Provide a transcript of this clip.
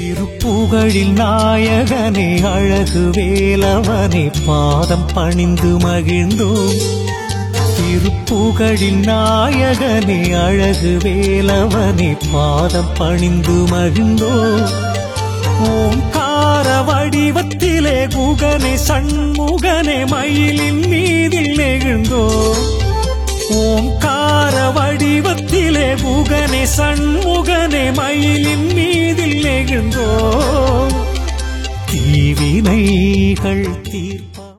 திருப்புகழில் நாயகனே அழகு வேலவனே பாதம் பணிந்து மகிழ்ந்தோம். திருப்புகழில் நாயகனே அழகு வேலவனே பாதம் பணிந்து மகிழ்ந்தோம். ஓங்கார வடிவத்திலே குகனே சண்முகனே மயிலின் மீதில் நெகிழ்ந்தோ ஓங்கார வடிவத்திலே குகனே சண்முகனே மயிலின் மீதில் நெகிழ்ந்தோ தீவினைகள் தீர்ப்ப